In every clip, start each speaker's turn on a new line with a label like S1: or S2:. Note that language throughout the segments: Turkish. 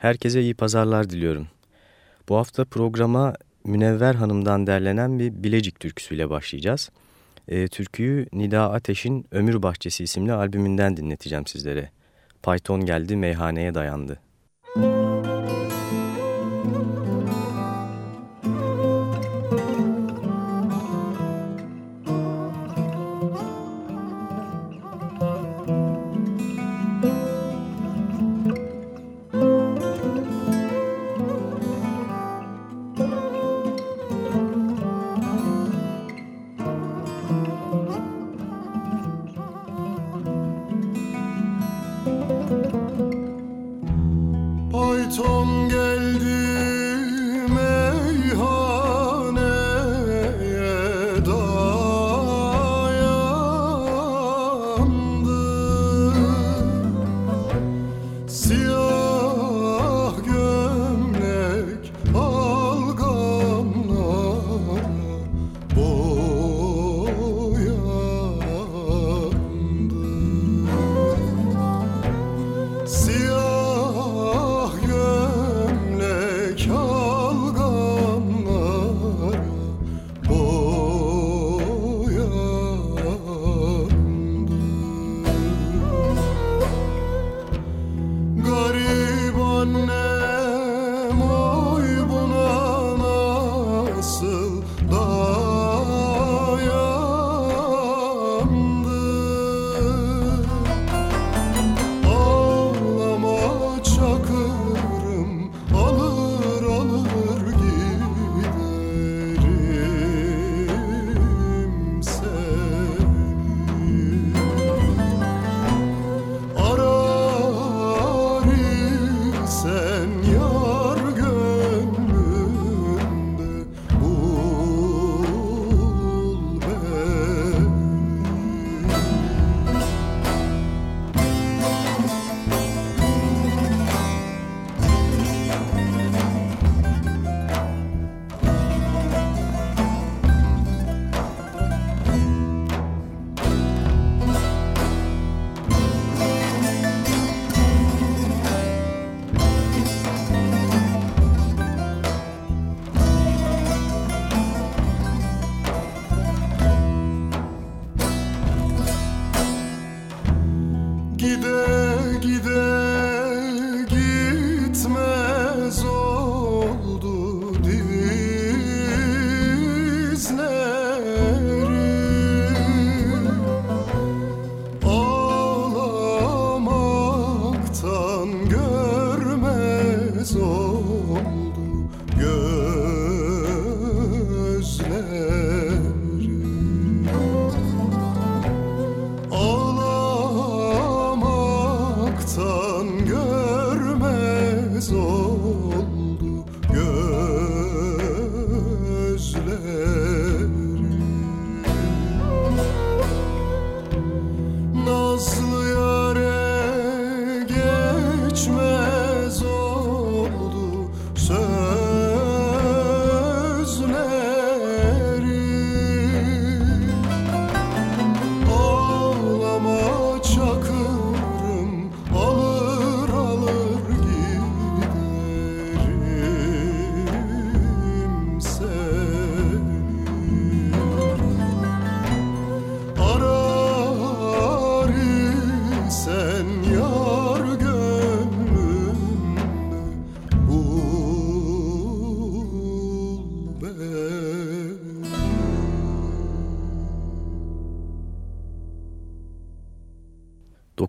S1: Herkese iyi pazarlar diliyorum. Bu hafta programa Münevver Hanım'dan derlenen bir Bilecik türküsüyle başlayacağız. E, türküyü Nida Ateş'in Ömür Bahçesi isimli albümünden dinleteceğim sizlere. Python geldi meyhaneye dayandı.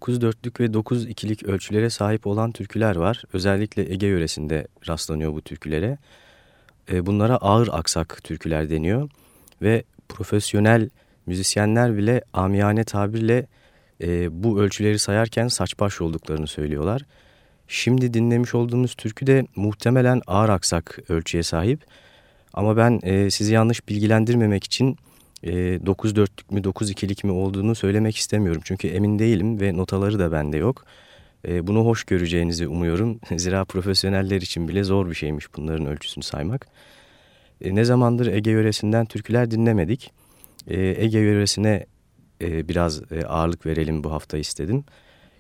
S1: 9 dörtlük ve 9 ikilik ölçülere sahip olan türküler var. Özellikle Ege yöresinde rastlanıyor bu türkülere. E, bunlara ağır aksak türküler deniyor ve profesyonel müzisyenler bile amiyane tabirle e, bu ölçüleri sayarken saçbaş olduklarını söylüyorlar. Şimdi dinlemiş olduğumuz türkü de muhtemelen ağır aksak ölçüye sahip. Ama ben e, sizi yanlış bilgilendirmemek için e, 9 dörtlük mü 9 ikilik mi olduğunu söylemek istemiyorum. Çünkü emin değilim ve notaları da bende yok. E, bunu hoş göreceğinizi umuyorum. Zira profesyoneller için bile zor bir şeymiş bunların ölçüsünü saymak. E, ne zamandır Ege yöresinden türküler dinlemedik. E, Ege yöresine e, biraz e, ağırlık verelim bu hafta istedim.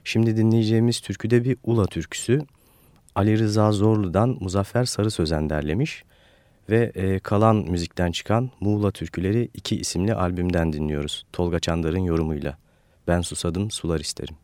S1: Şimdi dinleyeceğimiz türkü de bir Ula türküsü.
S2: Ali Rıza Zorlu'dan Muzaffer Sarı Sözen derlemiş ve e, kalan müzikten çıkan Muğla Türküleri 2 isimli albümden dinliyoruz. Tolga Çandar'ın yorumuyla. Ben susadım sular isterim.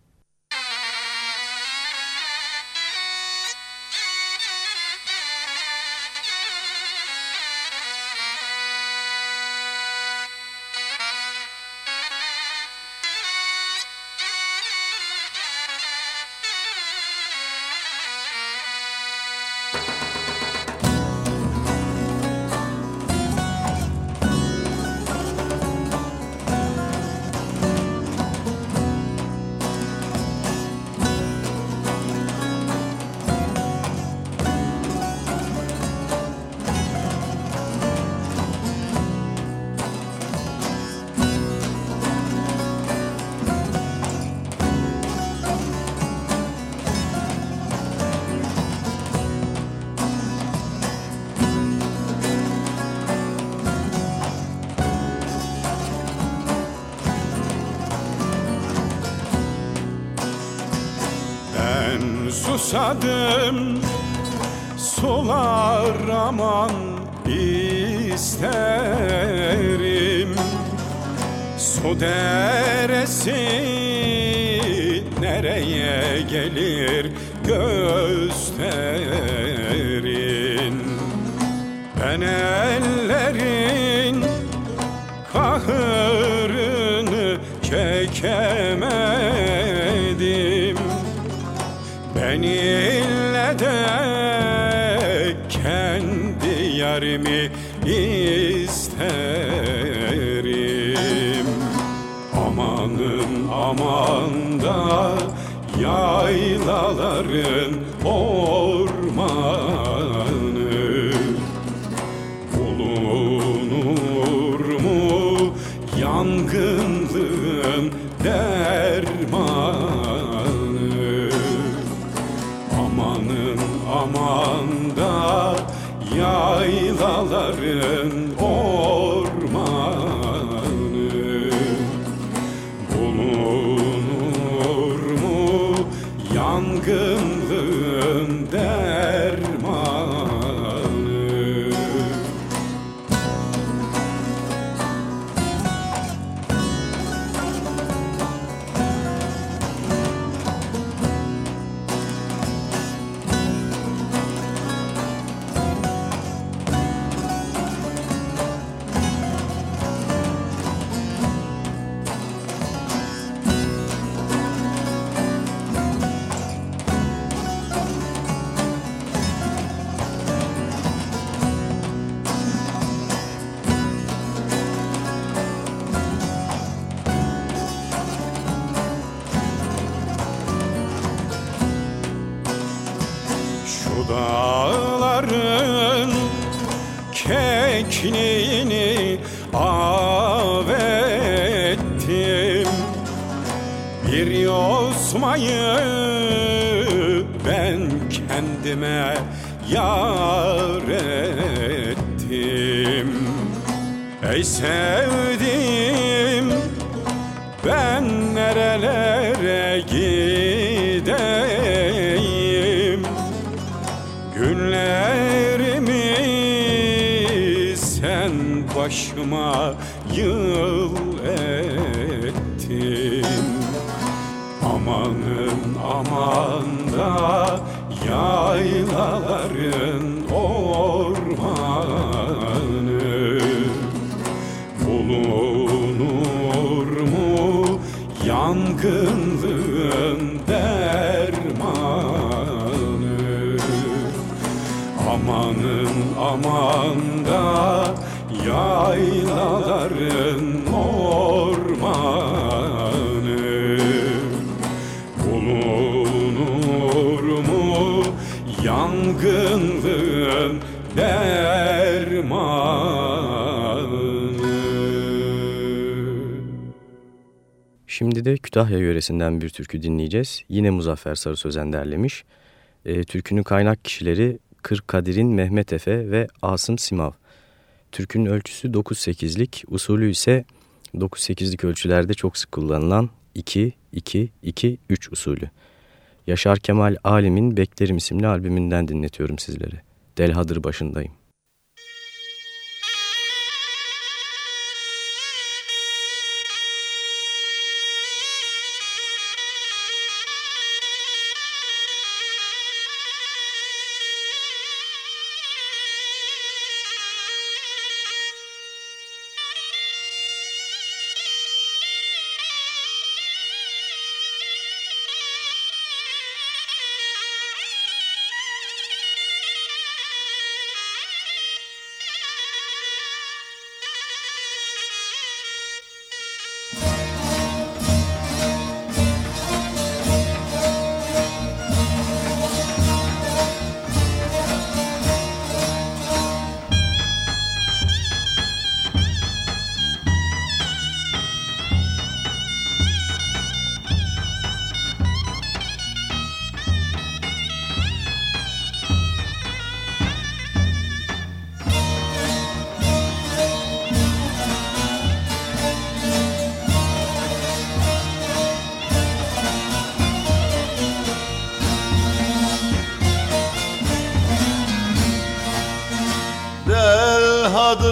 S3: Kendi yarimi isterim. Amanın aman da yaylaların ormanı. Bulunur mu yangınlığın dermanı in yosmayı ben kendime yar ettim. Ey sevdim ben nerelere gideyim? Günlerimi sen başıma yıl Amanın aman da yaylaların ormanı. Bulunur mu yangınlığın dermanı? Amanın aman da yaylaların ormanı yangınlığın dermanı
S2: Şimdi de Kütahya yöresinden bir türkü dinleyeceğiz. Yine Muzaffer Sarı Sözen derlemiş. E, türkünün kaynak kişileri Kırkadir'in Mehmet Efe ve Asım Simav. Türkünün ölçüsü 9-8'lik, usulü ise 9-8'lik ölçülerde çok sık kullanılan 2-2-2-3 usulü. Yaşar Kemal Alim'in Beklerim isimli albümünden dinletiyorum sizlere. Delhadır başındayım.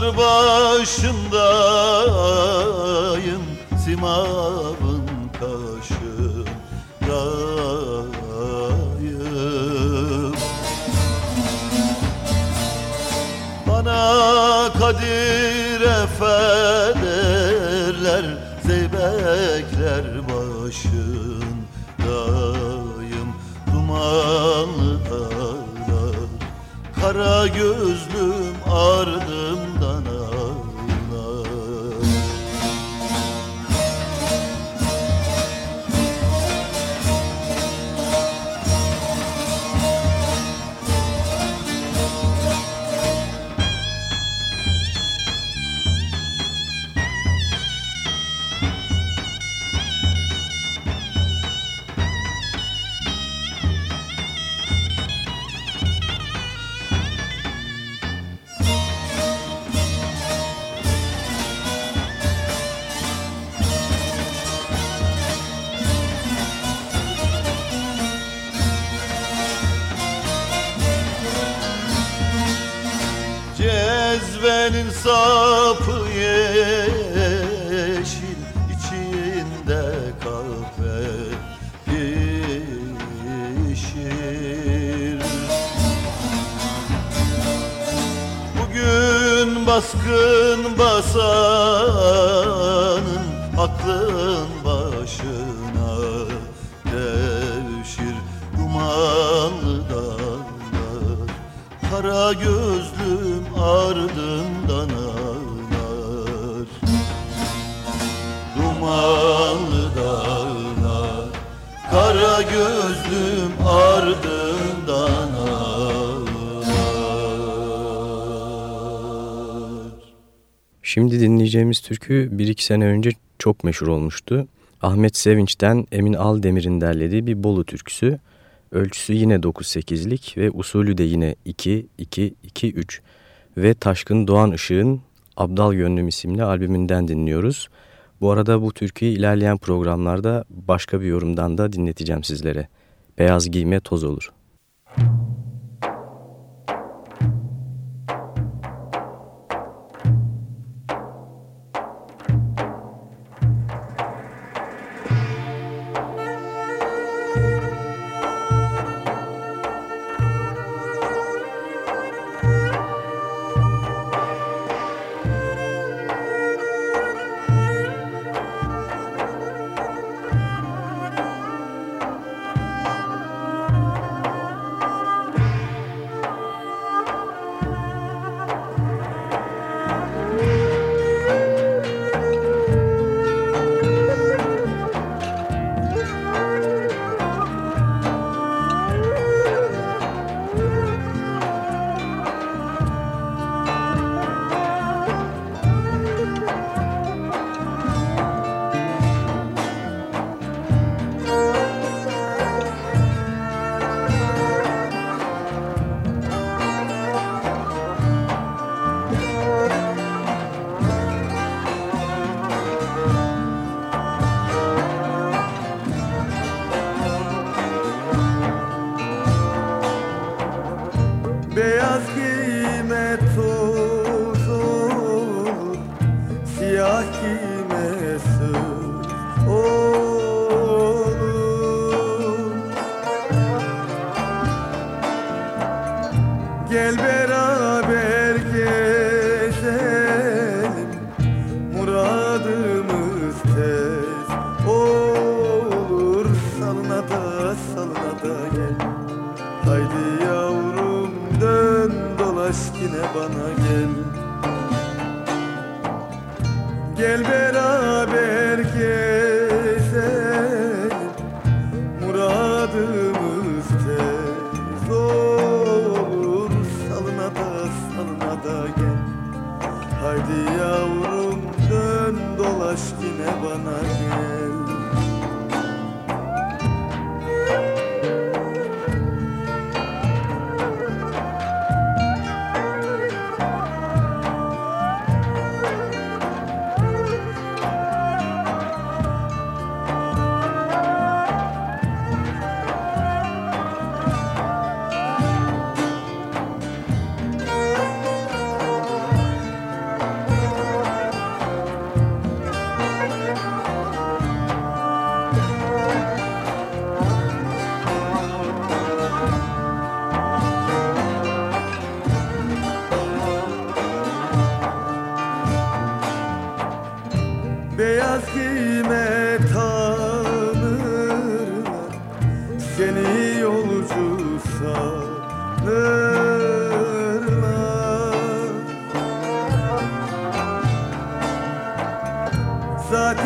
S4: Çadır başındayım Simavın kaşındayım Bana Kadir
S2: dinleyeceğimiz türkü bir iki sene önce çok meşhur olmuştu. Ahmet Sevinç'ten Emin Aldemir'in derlediği bir Bolu türküsü. Ölçüsü yine 9-8'lik ve usulü de yine 2-2-2-3. Ve Taşkın Doğan Işık'ın Abdal Gönlüm isimli albümünden dinliyoruz. Bu arada bu türküyü ilerleyen programlarda başka bir yorumdan da dinleteceğim sizlere. Beyaz giyme toz olur. Müzik
S5: Gel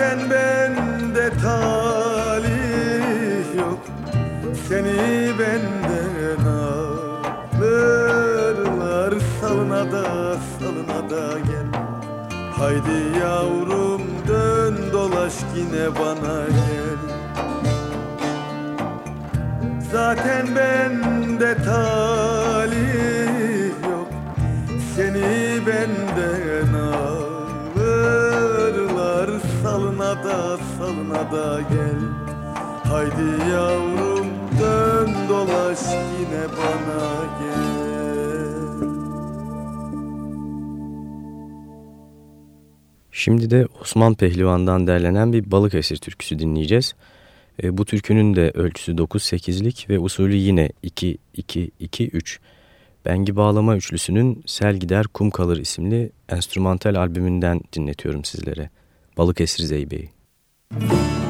S5: Zaten bende talih yok Seni benden alırlar Salına da salına da gel. Haydi yavrum dön dolaş yine bana gel. Zaten bende talih yok Seni benden Da salına da gel Haydi yavrum dön dolaş yine bana gel
S2: Şimdi de Osman Pehlivan'dan derlenen bir Balıkesir türküsü dinleyeceğiz. E, bu türkünün de ölçüsü 9-8'lik ve usulü yine 2-2-2-3. Bengi Bağlama Üçlüsü'nün Sel Gider Kum Kalır isimli enstrümantal albümünden dinletiyorum sizlere. Balıkesir Zeybe'yi. Müzik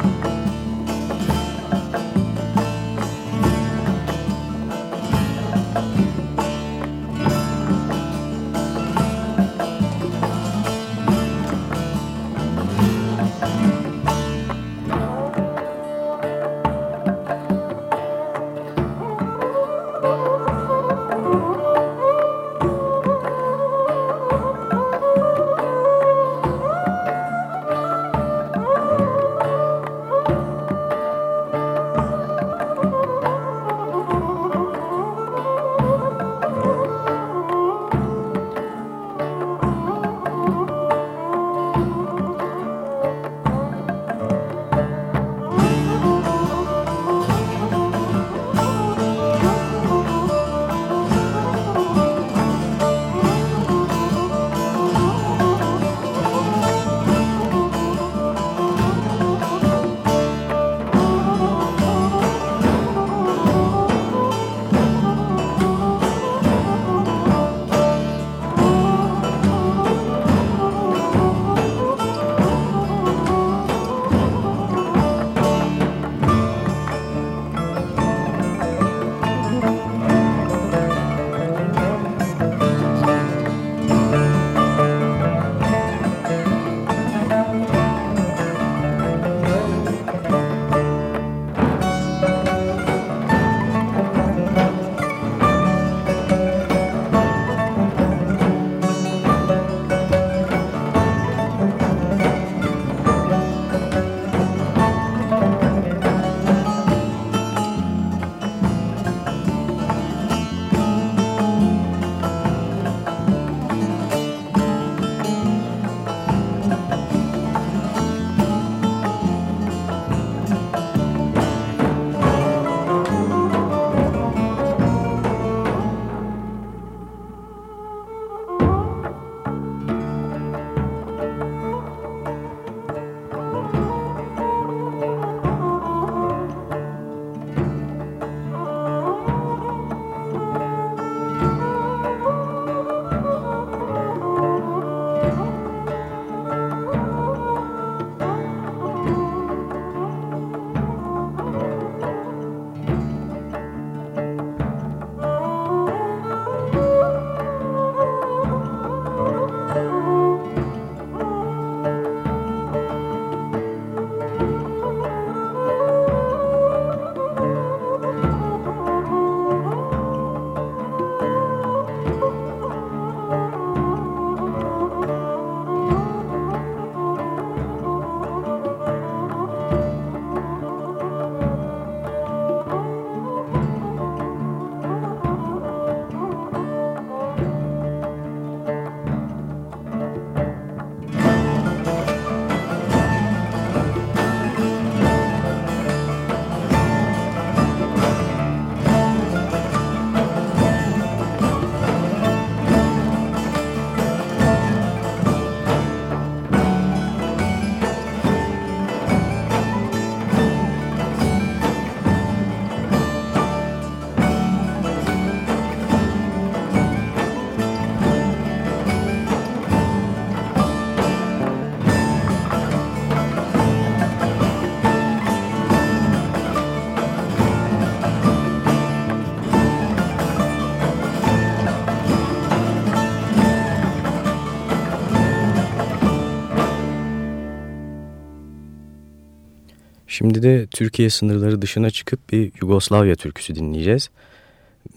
S2: Şimdi de Türkiye sınırları dışına çıkıp bir Yugoslavya türküsü dinleyeceğiz.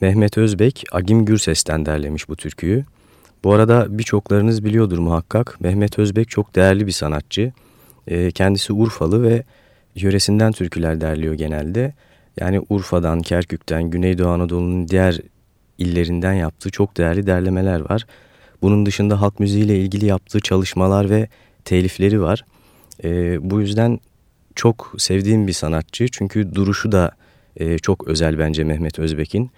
S2: Mehmet Özbek, Agim Gürses'ten derlemiş bu türküyü. Bu arada birçoklarınız biliyordur muhakkak. Mehmet Özbek çok değerli bir sanatçı. E, kendisi Urfalı ve yöresinden türküler derliyor genelde. Yani Urfa'dan, Kerkük'ten, Güneydoğu Anadolu'nun diğer illerinden yaptığı çok değerli derlemeler var. Bunun dışında halk müziğiyle ilgili yaptığı çalışmalar ve telifleri var. E, bu yüzden çok sevdiğim bir sanatçı. Çünkü duruşu da e, çok özel bence Mehmet Özbek'in.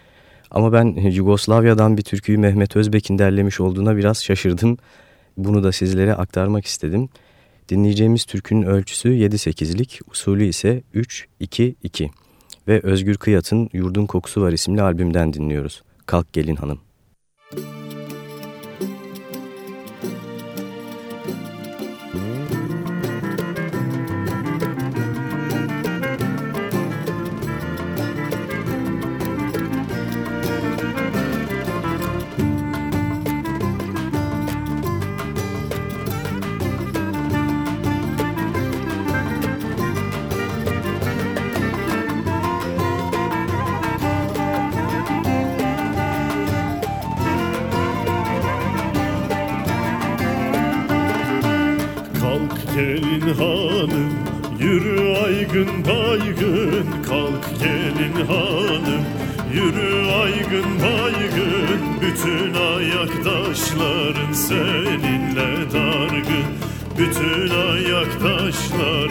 S2: Ama ben Yugoslavya'dan bir türküyü Mehmet Özbek'in derlemiş olduğuna biraz şaşırdım. Bunu da sizlere aktarmak istedim. Dinleyeceğimiz türkünün ölçüsü 7-8'lik, usulü ise 3-2-2 ve Özgür Kıyat'ın Yurdun Kokusu Var isimli albümden dinliyoruz. Kalk Gelin Hanım.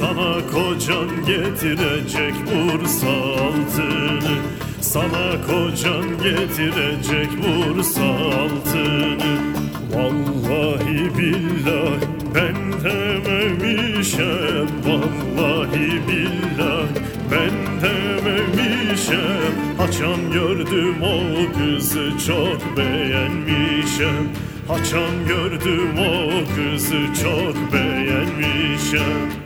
S6: beğenmişem getirecek Bursa altını Sana kocan getirecek Bursa altını Vallahi billahi ben dememişem Vallahi billahi ben dememişem Haçan gördüm o kızı çok beğenmişem. Haçan gördüm o kızı çok beğenmişem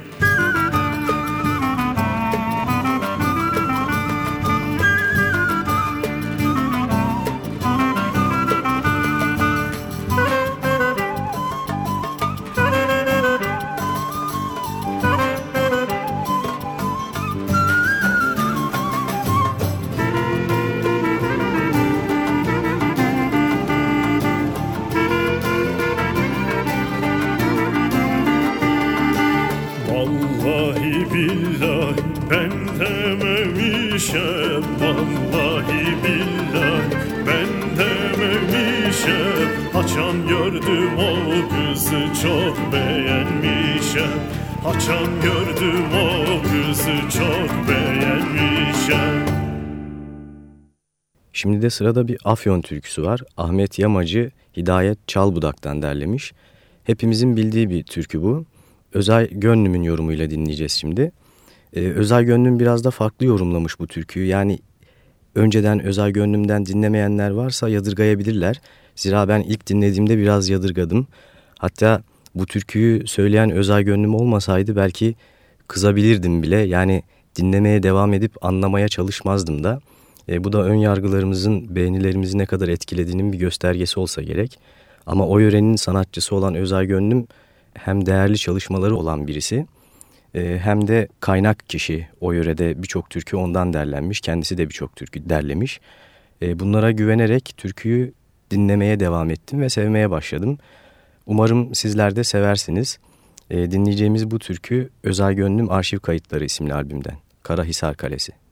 S2: de sırada bir Afyon türküsü var. Ahmet Yamacı Hidayet Çalbudak'tan derlemiş. Hepimizin bildiği bir türkü bu. Özay Gönlüm'ün yorumuyla dinleyeceğiz şimdi. Ee, Özay Gönlüm biraz da farklı yorumlamış bu türküyü. Yani önceden Özay Gönlüm'den dinlemeyenler varsa yadırgayabilirler. Zira ben ilk dinlediğimde biraz yadırgadım. Hatta Bu türküyü söyleyen Özay Gönlüm olmasaydı belki kızabilirdim bile. Yani dinlemeye devam edip anlamaya çalışmazdım da. E, bu da ön yargılarımızın beğenilerimizi ne kadar etkilediğinin bir göstergesi olsa gerek. Ama o yörenin sanatçısı olan Özay Gönlüm hem değerli çalışmaları olan birisi e, hem de kaynak kişi o yörede birçok türkü ondan derlenmiş. Kendisi de birçok türkü derlemiş. E, bunlara güvenerek türküyü dinlemeye devam ettim ve sevmeye başladım. Umarım sizler de seversiniz. E, dinleyeceğimiz bu türkü Özay Gönlüm Arşiv Kayıtları isimli albümden. Karahisar Kalesi.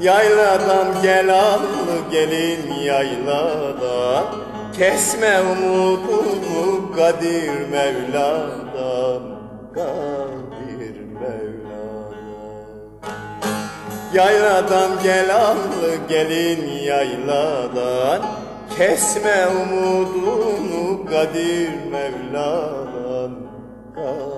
S7: Yayladan gel allı gelin yayladan? Kesme umudunu Kadir Mevla'dan Kadir Mevla'dan. Yayladan gel allı gelin yayladan? Kesme umudunu Kadir Mevla'dan Kadir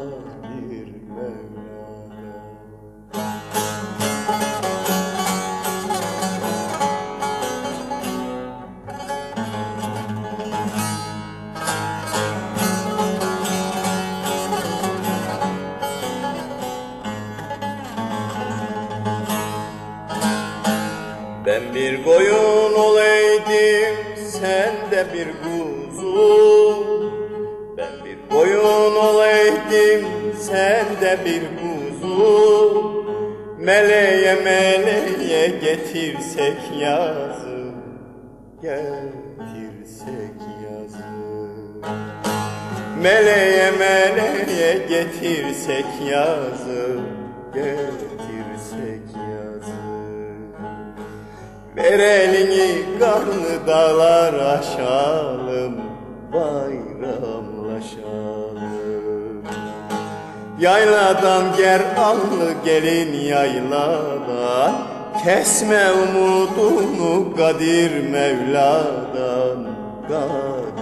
S7: getirsek yazı, getirsek yazı. Ver elini karlı dağlar aşalım Bayramlaşalım Yayladan ger allı gelin yayladan Kesme umudunu Kadir Mevla'dan Kadir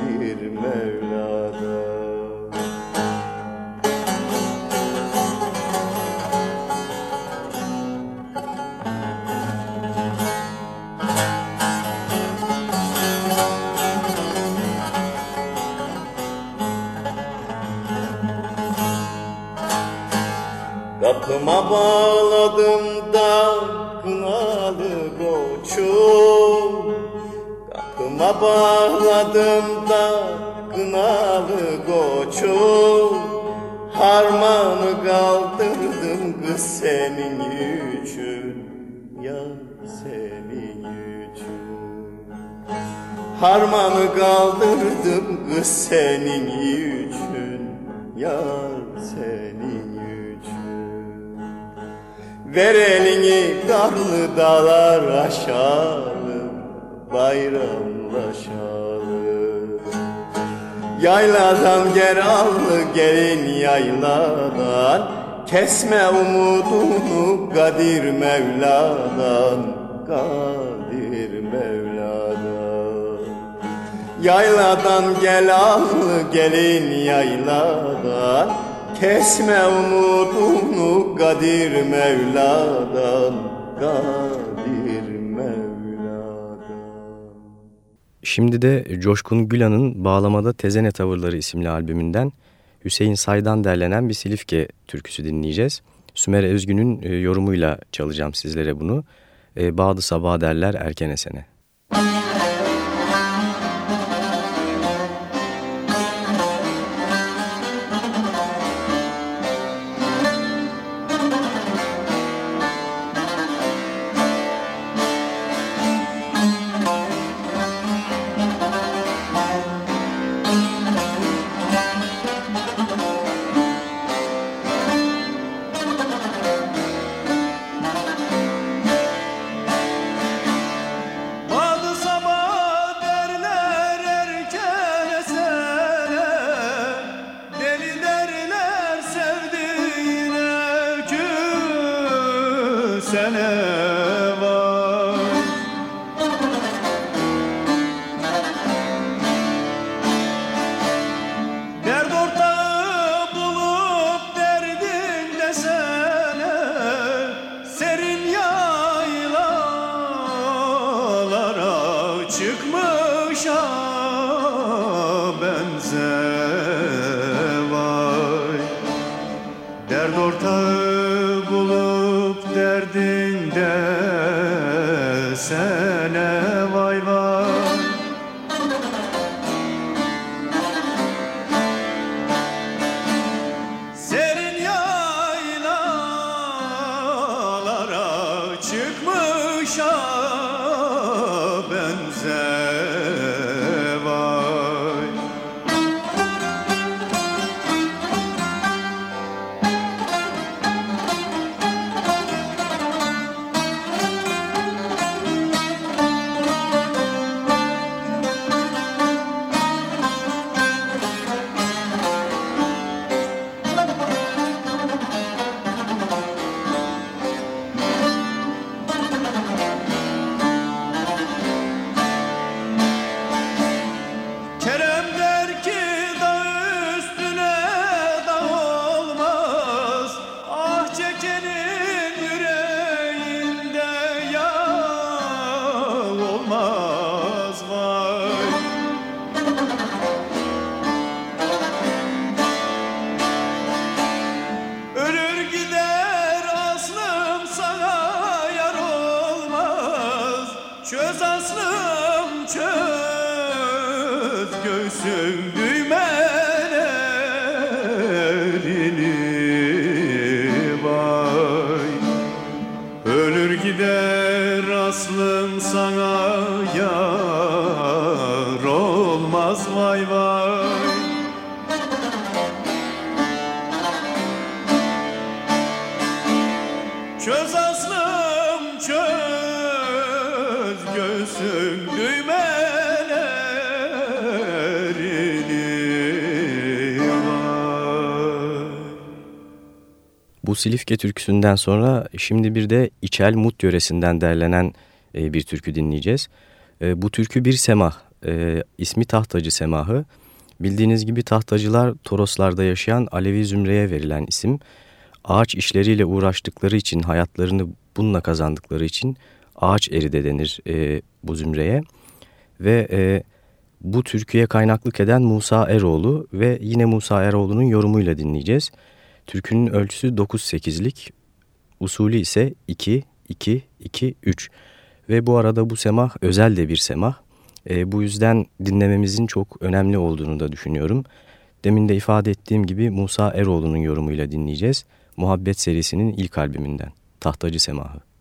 S7: Kapıma bağladım da kınalı koçum Kapıma bağladım da kınalı koçum Harmanı kaldırdım kız senin için Yar senin için. Harmanı kaldırdım kız senin için Yar Ver elini karlı dağlar aşalım Bayramlaşalım. Yayladan gel allı gelin yayladan Kesme umudunu Kadir Mevla'dan Kadir Mevla'dan. Yayladan gel allı gelin yayladan Kesme umudunu Kadir Mevla'dan Kadir Mevla'dan
S2: Şimdi de Coşkun Gülan'ın Bağlamada Tezene Tavırları isimli albümünden Hüseyin Say'dan derlenen bir Silifke türküsü dinleyeceğiz. Sümer Özgün'ün e, yorumuyla çalacağım sizlere bunu. E, Bağdı sabah derler erken esene.
S5: Bu Silifke türküsünden sonra şimdi bir de İçel Mut yöresinden derlenen e, bir türkü dinleyeceğiz. E, bu türkü bir semah, e, ismi Tahtacı Semahı. Bildiğiniz gibi tahtacılar Toroslarda yaşayan Alevi zümreye verilen isim. Ağaç işleriyle uğraştıkları için, hayatlarını bununla kazandıkları için ağaç eri de denir e, bu zümreye. Ve bu türküye kaynaklık eden Musa Eroğlu ve yine Musa Eroğlu'nun yorumuyla dinleyeceğiz. Türkünün ölçüsü 9-8'lik, usulü ise 2-2-2-3 ve bu arada bu semah özel de bir semah. E, bu yüzden dinlememizin çok önemli olduğunu da düşünüyorum. Demin de ifade ettiğim gibi Musa Eroğlu'nun yorumuyla dinleyeceğiz. Muhabbet serisinin ilk albümünden Tahtacı Semahı.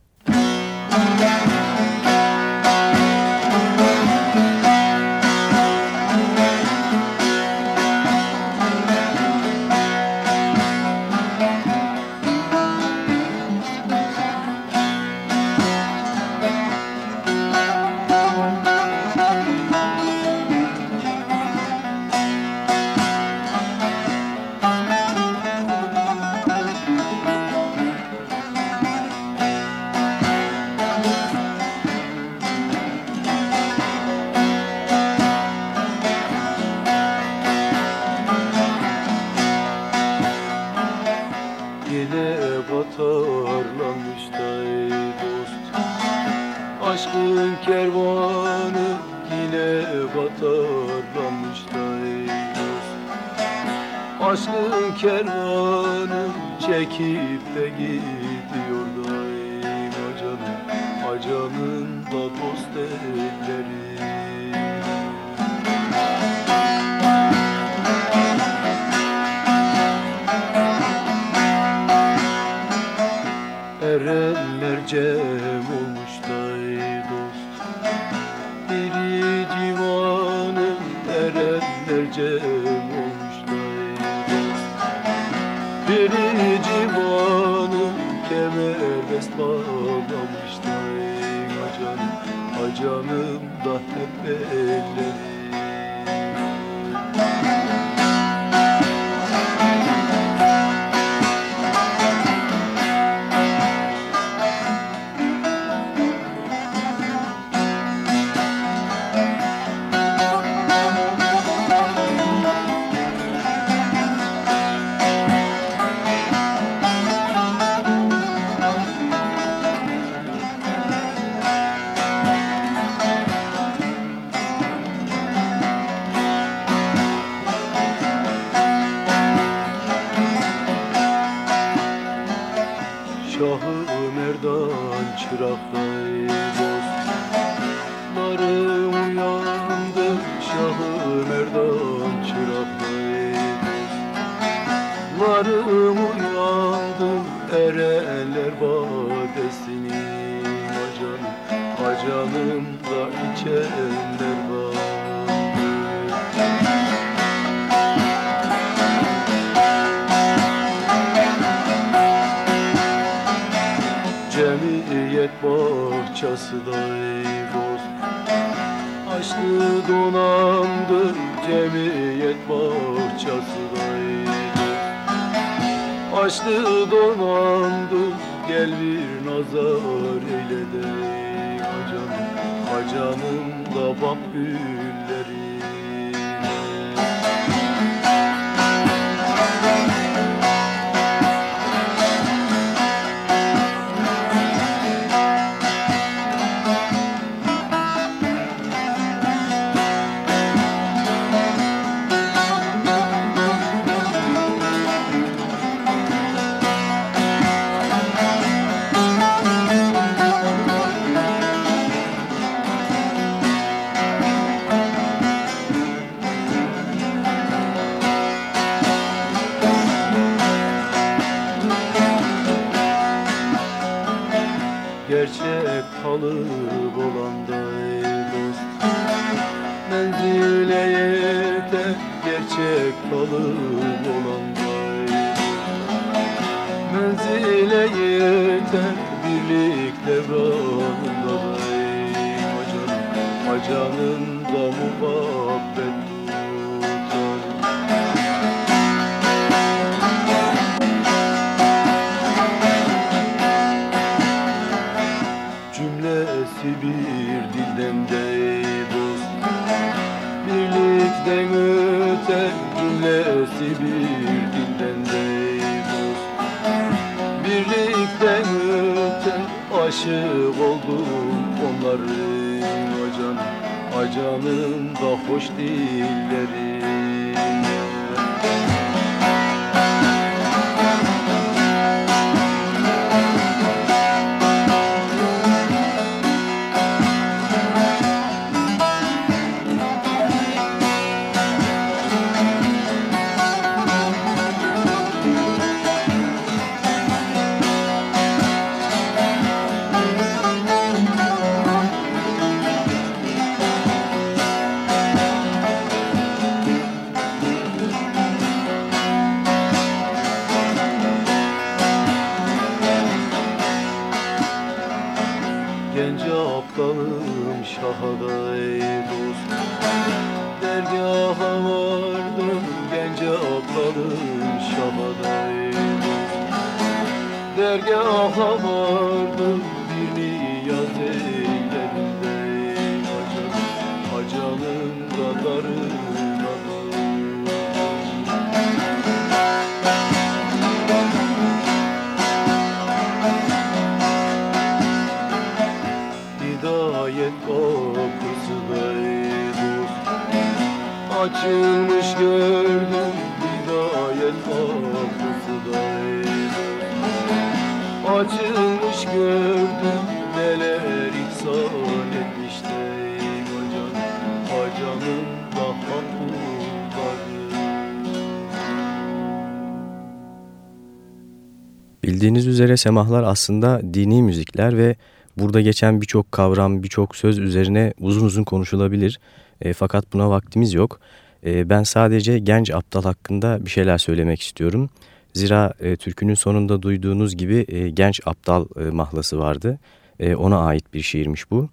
S2: Üzere semahlar aslında dini müzikler ve burada geçen birçok kavram, birçok söz üzerine uzun uzun konuşulabilir. E, fakat buna vaktimiz yok. E, ben sadece genç aptal hakkında bir şeyler söylemek istiyorum. Zira e, türkünün sonunda duyduğunuz gibi e, genç aptal e, mahlası vardı. E, ona ait bir şiirmiş bu.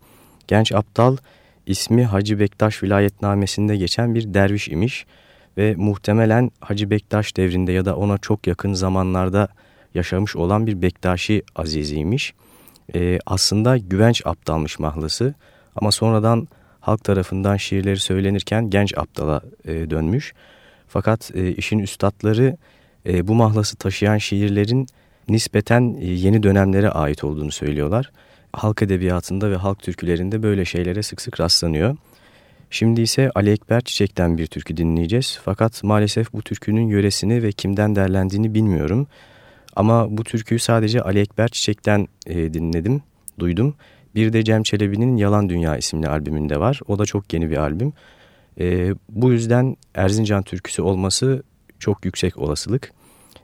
S2: Genç aptal ismi Hacı Bektaş vilayetnamesinde geçen bir derviş imiş ve muhtemelen Hacı Bektaş devrinde ya da ona çok yakın zamanlarda yaşamış olan bir Bektaşi aziziymiş. E, aslında güvenç aptalmış mahlası ama sonradan halk tarafından şiirleri söylenirken genç aptala e, dönmüş. Fakat e, işin üstadları e, bu mahlası taşıyan şiirlerin nispeten e, yeni dönemlere ait olduğunu söylüyorlar. Halk edebiyatında ve halk türkülerinde böyle şeylere sık sık rastlanıyor. Şimdi ise Ali Ekber Çiçek'ten bir türkü dinleyeceğiz. Fakat maalesef bu türkünün yöresini ve kimden derlendiğini bilmiyorum. Ama bu türküyü sadece Ali Ekber Çiçek'ten e, dinledim. duydum. Bir de Cem Çelebi'nin Yalan Dünya isimli albümünde var. O da çok yeni bir albüm. E, bu yüzden Erzincan türküsü olması çok yüksek olasılık.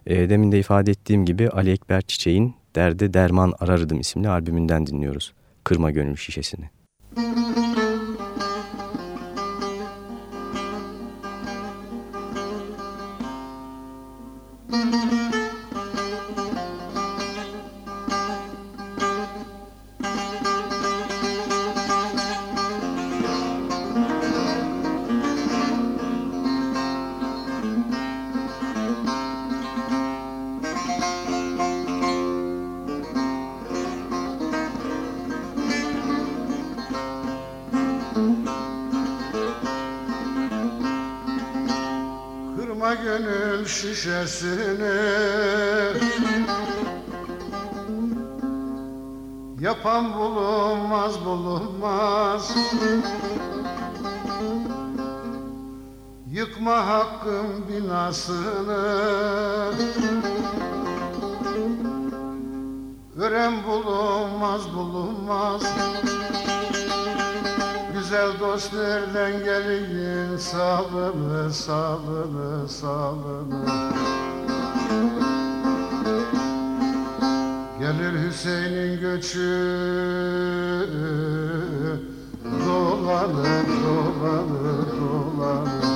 S2: E, demin de ifade ettiğim gibi Ali Ekber Çiçek'in Derde Derman Arardım isimli albümünden dinliyoruz. Kırma Gönül Şişesini.
S8: Şişesini Yıkma hakkın binasını Ören bulunmaz bulunmaz. Güzel dost nereden gelin sağlını sağlını sağlını Gelir Hüseyin'in göçü. Dolanır dolanır dolanır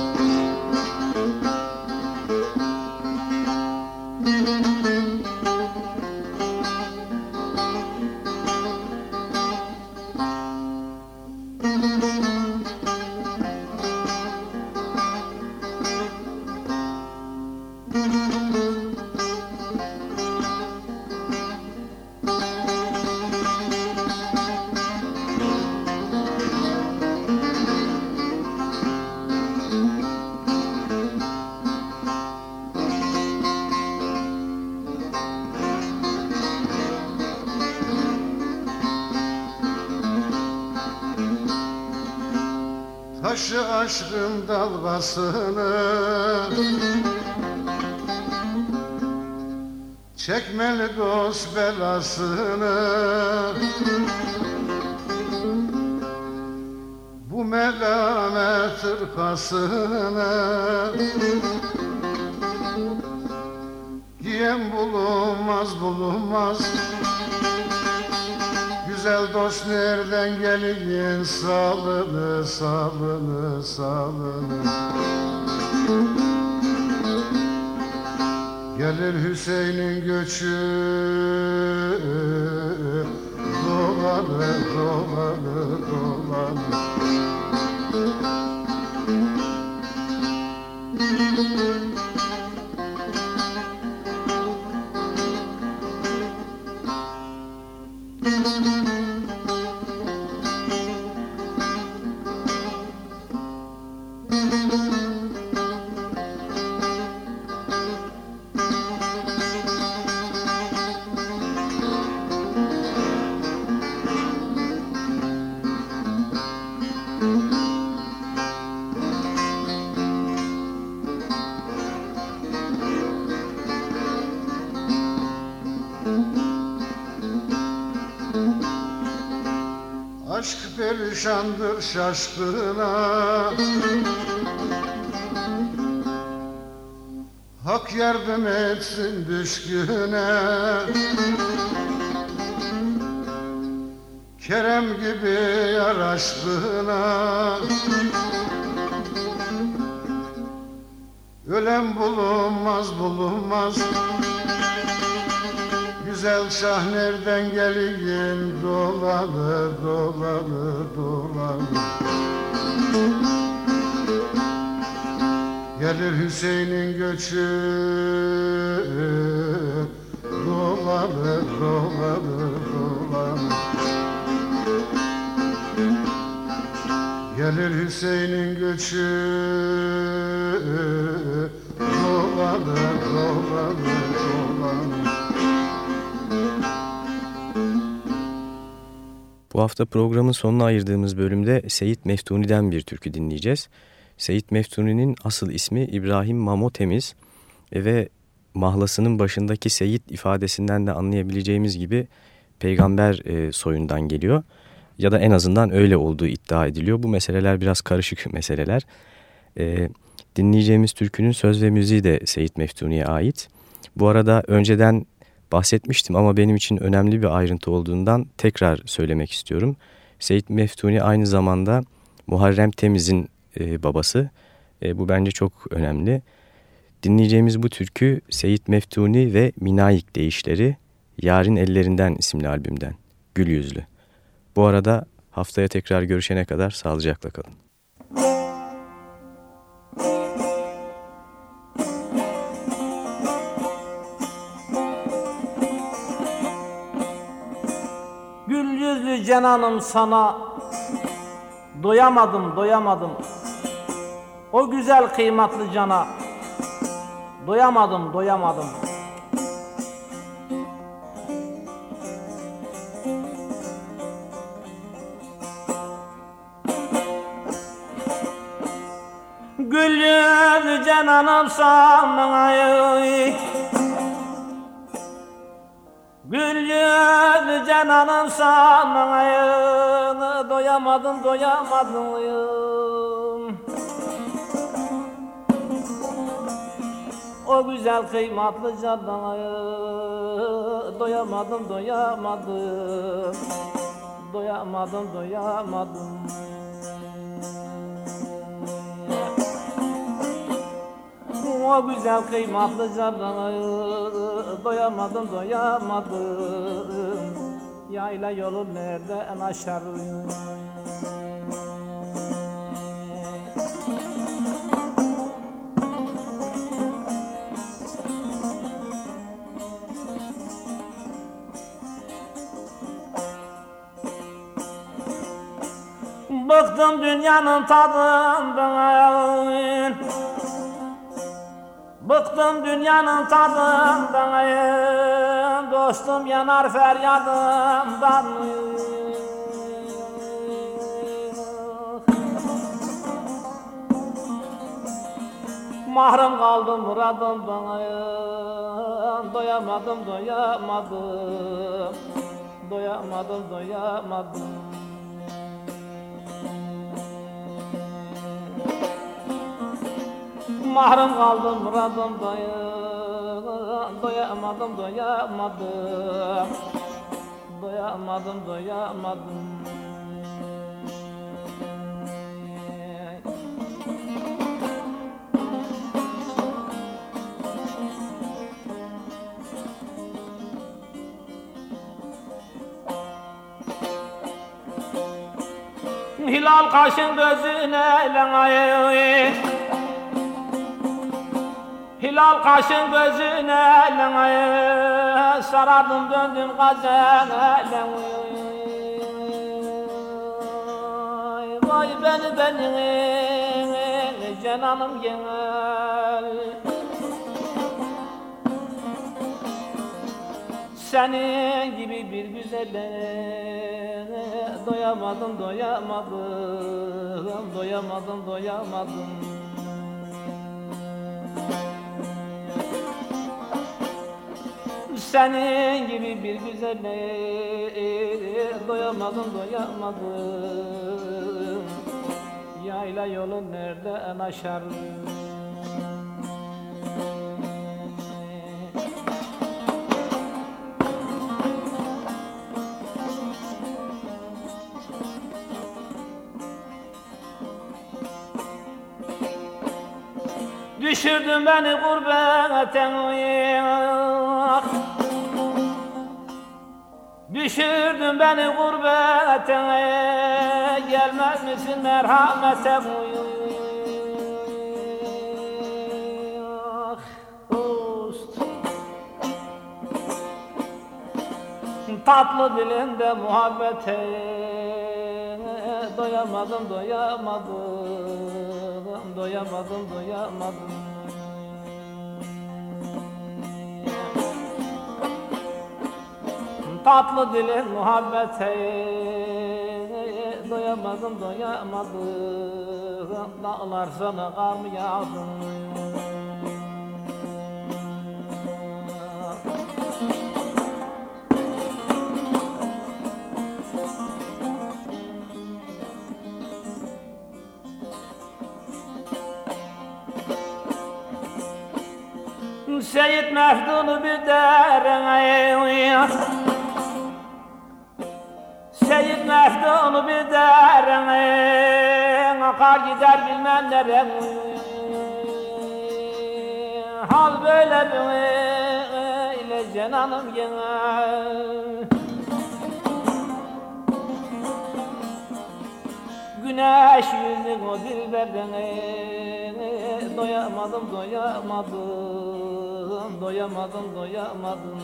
S8: dalgasını Çekmeli dost belasını. Bu melamet ırkasını Giyen bulunmaz bulunmaz güzel dost nereden gelin salını salını salını Gelir Hüseyin'in göçü. Dolanır dolanır dolanır şaşkına Hak yardım etsin düşküne. Kerem gibi yar aşkına Ölen bulunmaz bulunmaz güzel şah nereden geleyim? Dolanır dolanır dolanır Gelir Hüseyin'in göçü. Dolanır dolanır dolanır Gelir Hüseyin'in göçü. Dolanır dolanır
S2: Bu hafta programın sonuna ayırdığımız bölümde Seyit Meftuni'den bir türkü dinleyeceğiz. Seyit Meftuni'nin asıl ismi İbrahim Mamo Temiz ve mahlasının başındaki Seyit ifadesinden de anlayabileceğimiz gibi peygamber e, soyundan geliyor. Ya da en azından öyle olduğu iddia ediliyor. Bu meseleler biraz karışık meseleler. E, dinleyeceğimiz türkünün söz ve müziği de Seyit Meftuni'ye ait. Bu arada önceden bahsetmiştim ama benim için önemli bir ayrıntı olduğundan tekrar söylemek istiyorum. Seyit Meftuni aynı zamanda Muharrem Temiz'in e, babası. E, bu bence çok önemli. Dinleyeceğimiz bu türkü Seyit Meftuni ve Minayik deyişleri Yarın Ellerinden isimli albümden. Gül Yüzlü. Bu arada haftaya tekrar görüşene kadar sağlıcakla kalın.
S9: Yüzlü cenanım sana. Doyamadım doyamadım. O güzel kıymetli cana. Doyamadım doyamadım. Gül yüzlü cenanım sana. Gül yüzlü cananım sana Doyamadım doyamadım. O güzel kıymetli canana Doyamadım doyamadım. Doyamadım doyamadım. O güzel kıymetli canına Doyamadım doyamadım Yayla yolu nerede en aşağı Bıktım dünyanın tadından. Bıktım dünyanın tadından Dostum yanar feryadımdan. Mahrum kaldım muradımdan Doyamadım doyamadım. Doyamadım doyamadım. Mahrum kaldım muradım doya, doyamadım doyamadım. Doyamadım doyamadım. Hilal kaşın gözüne lan Hilal kaşın gözüne lan Sarardım döndüm gazene lan Vay beni beni cananım gel. Senin gibi bir güzelle doyamadım doyamadım. Doyamadım doyamadım Senin gibi bir güzelle doyamadım doyamadım. Yayla yolun nerede en aşar Düşürdün beni gurbete Düşürdün beni gurbete Gelmez misin merhamete Dost Tatlı dilinde muhabbete Doyamadım doyamadım Doyamadım doyamadım Tatlı dilin muhabbeti Doyamadım doyamadım. Dağlar sana kar mı yağdın Seyit Mehdun'u bir derine derin Seyit Mefdun'u bir derin Akar gider bilmem neren Hal böyle böyle cananım gene. Güneş yüzlü o dilberden Doyamadım doyamadım Doyamadım doyamadım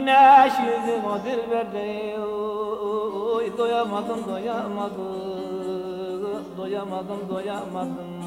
S9: Güneş yüzlü o dilberden Doyamadım doyamadım. Doyamadım doyamadım